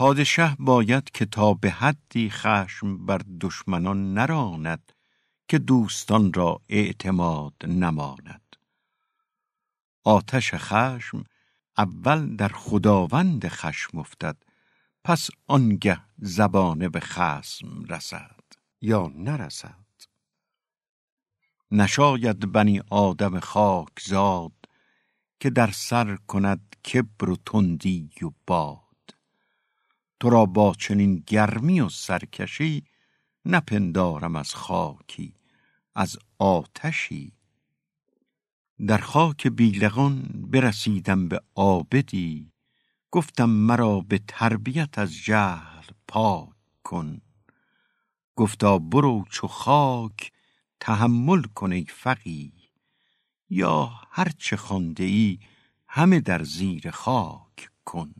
پادشه باید که تا به حدی خشم بر دشمنان نراند که دوستان را اعتماد نماند. آتش خشم اول در خداوند خشم افتد پس آنگه زبانه به خصم رسد یا نرسد. نشاید بنی آدم خاکزاد که در سر کند کبر و تندی و باد. تو را با چنین گرمی و سرکشی نپندارم از خاکی از آتشی. در خاک بیلغان برسیدم به عابدی گفتم مرا به تربیت از جهل پاک کن. گفتا برو چو خاک تحمل کن ای فقیه یا هر چه خوانده ای همه در زیر خاک کن.